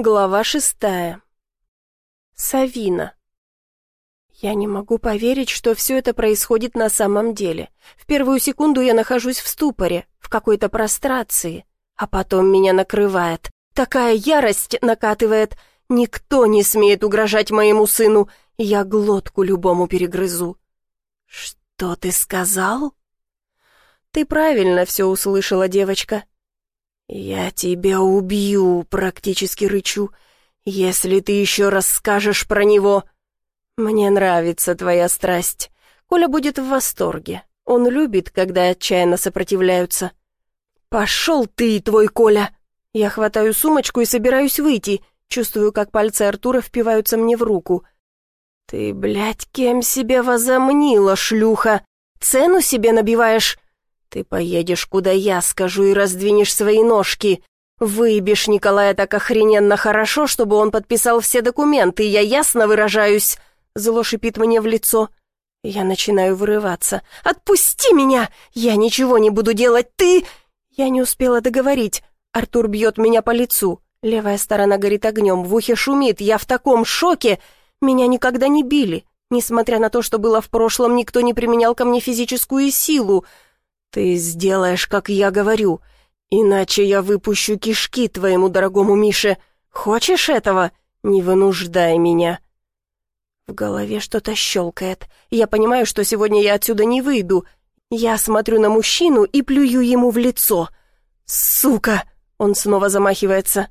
Глава шестая. Савина. Я не могу поверить, что все это происходит на самом деле. В первую секунду я нахожусь в ступоре, в какой-то прострации, а потом меня накрывает. Такая ярость накатывает. Никто не смеет угрожать моему сыну, я глотку любому перегрызу. «Что ты сказал?» «Ты правильно все услышала, девочка. «Я тебя убью!» — практически рычу. «Если ты еще раз скажешь про него...» «Мне нравится твоя страсть. Коля будет в восторге. Он любит, когда отчаянно сопротивляются». «Пошел ты твой Коля!» Я хватаю сумочку и собираюсь выйти. Чувствую, как пальцы Артура впиваются мне в руку. «Ты, блядь, кем себе возомнила, шлюха? Цену себе набиваешь?» «Ты поедешь, куда я скажу, и раздвинешь свои ножки. Выебешь Николая так охрененно хорошо, чтобы он подписал все документы, я ясно выражаюсь?» Зло шипит мне в лицо. Я начинаю вырываться. «Отпусти меня! Я ничего не буду делать, ты...» Я не успела договорить. Артур бьет меня по лицу. Левая сторона горит огнем, в ухе шумит. Я в таком шоке. Меня никогда не били. Несмотря на то, что было в прошлом, никто не применял ко мне физическую силу. «Ты сделаешь, как я говорю, иначе я выпущу кишки твоему дорогому Мише. Хочешь этого? Не вынуждай меня». В голове что-то щелкает. Я понимаю, что сегодня я отсюда не выйду. Я смотрю на мужчину и плюю ему в лицо. «Сука!» — он снова замахивается.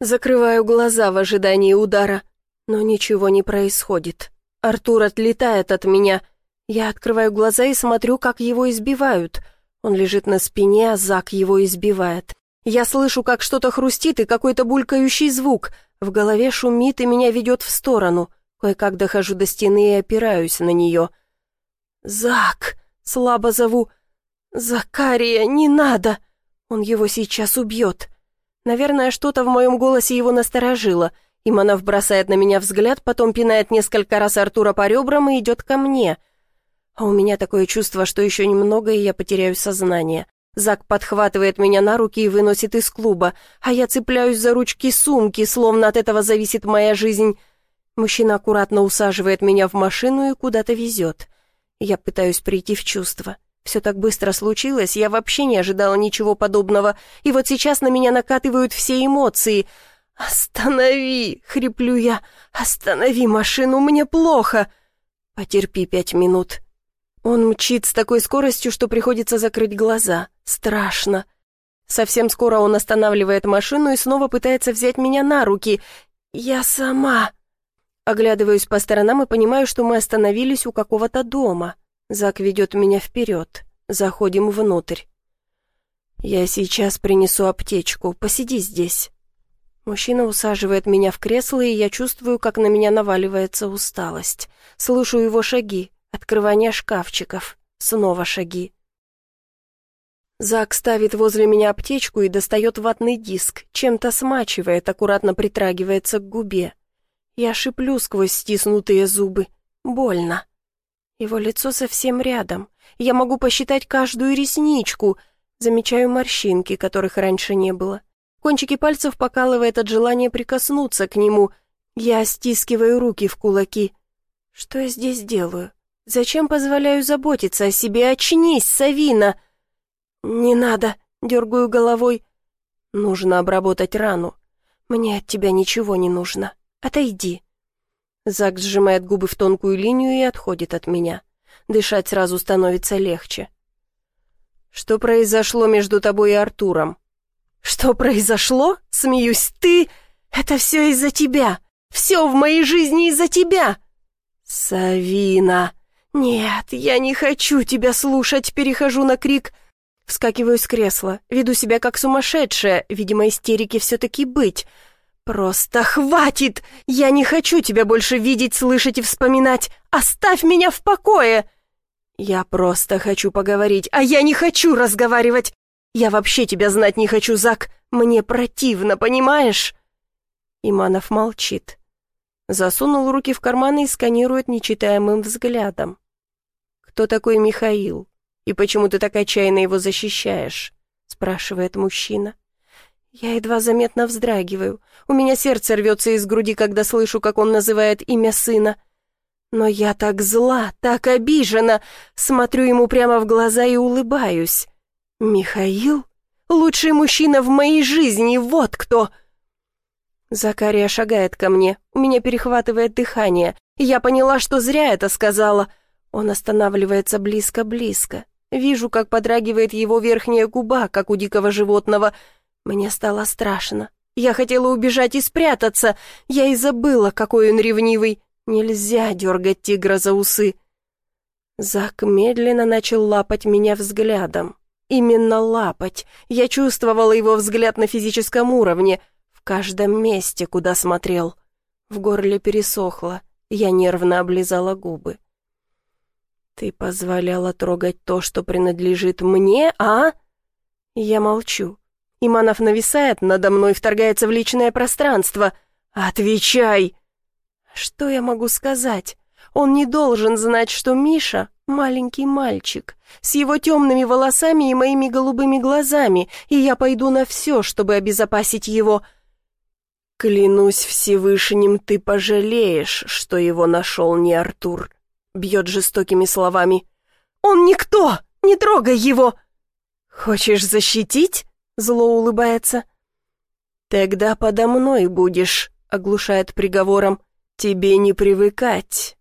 Закрываю глаза в ожидании удара, но ничего не происходит. Артур отлетает от меня — я открываю глаза и смотрю, как его избивают. Он лежит на спине, а Зак его избивает. Я слышу, как что-то хрустит и какой-то булькающий звук. В голове шумит и меня ведет в сторону. Кое-как дохожу до стены и опираюсь на нее. «Зак!» — слабо зову. «Закария, не надо!» Он его сейчас убьет. Наверное, что-то в моем голосе его насторожило. Иманов бросает на меня взгляд, потом пинает несколько раз Артура по ребрам и идет ко мне — а у меня такое чувство, что еще немного, и я потеряю сознание. Зак подхватывает меня на руки и выносит из клуба, а я цепляюсь за ручки сумки, словно от этого зависит моя жизнь. Мужчина аккуратно усаживает меня в машину и куда-то везет. Я пытаюсь прийти в чувство. Все так быстро случилось, я вообще не ожидала ничего подобного, и вот сейчас на меня накатывают все эмоции. «Останови!» — хриплю я. «Останови машину, мне плохо!» «Потерпи пять минут, он мчит с такой скоростью, что приходится закрыть глаза. Страшно. Совсем скоро он останавливает машину и снова пытается взять меня на руки. «Я сама...» Оглядываюсь по сторонам и понимаю, что мы остановились у какого-то дома. Зак ведет меня вперед. Заходим внутрь. «Я сейчас принесу аптечку. Посиди здесь». Мужчина усаживает меня в кресло, и я чувствую, как на меня наваливается усталость. Слышу его шаги, Открывание шкафчиков. Снова шаги. Зак ставит возле меня аптечку и достает ватный диск, чем-то смачивает, аккуратно притрагивается к губе. Я шиплю сквозь стиснутые зубы. Больно. Его лицо совсем рядом. Я могу посчитать каждую ресничку. Замечаю морщинки, которых раньше не было. Кончики пальцев покалывает от желания прикоснуться к нему. Я стискиваю руки в кулаки. Что я здесь делаю? Зачем позволяю заботиться о себе? Очнись, Савина!» «Не надо», — дергаю головой. «Нужно обработать рану. Мне от тебя ничего не нужно. Отойди». Зак сжимает губы в тонкую линию и отходит от меня. Дышать сразу становится легче. «Что произошло между тобой и Артуром?» «Что произошло?» — смеюсь. «Ты... Это все из-за тебя! Все в моей жизни из-за тебя!» «Савина!» «Нет, я не хочу тебя слушать!» Перехожу на крик. Вскакиваю с кресла, веду себя как сумасшедшая, видимо, истерики все-таки быть. «Просто хватит! Я не хочу тебя больше видеть, слышать и вспоминать! Оставь меня в покое!» «Я просто хочу поговорить, а я не хочу разговаривать! Я вообще тебя знать не хочу, Зак! Мне противно, понимаешь?» Иманов молчит. Засунул руки в карманы и сканирует нечитаемым взглядом. «Кто такой Михаил? И почему ты так отчаянно его защищаешь?» — спрашивает мужчина. Я едва заметно вздрагиваю. У меня сердце рвется из груди, когда слышу, как он называет имя сына. Но я так зла, так обижена. Смотрю ему прямо в глаза и улыбаюсь. «Михаил? Лучший мужчина в моей жизни, вот кто!» Закария шагает ко мне. У меня перехватывает дыхание. Я поняла, что зря это сказала. Он останавливается близко-близко. Вижу, как подрагивает его верхняя губа, как у дикого животного. Мне стало страшно. Я хотела убежать и спрятаться. Я и забыла, какой он ревнивый. Нельзя дергать тигра за усы. Зак медленно начал лапать меня взглядом. Именно лапать. Я чувствовала его взгляд на физическом уровне, в каждом месте, куда смотрел. В горле пересохло, я нервно облизала губы. «Ты позволяла трогать то, что принадлежит мне, а?» Я молчу. Иманов нависает надо мной, вторгается в личное пространство. «Отвечай!» Что я могу сказать? Он не должен знать, что Миша — маленький мальчик, с его темными волосами и моими голубыми глазами, и я пойду на все, чтобы обезопасить его. «Клянусь Всевышним, ты пожалеешь, что его нашел не Артур», — бьет жестокими словами. «Он никто! Не трогай его!» «Хочешь защитить?» — зло улыбается. «Тогда подо мной будешь», — оглушает приговором. «Тебе не привыкать.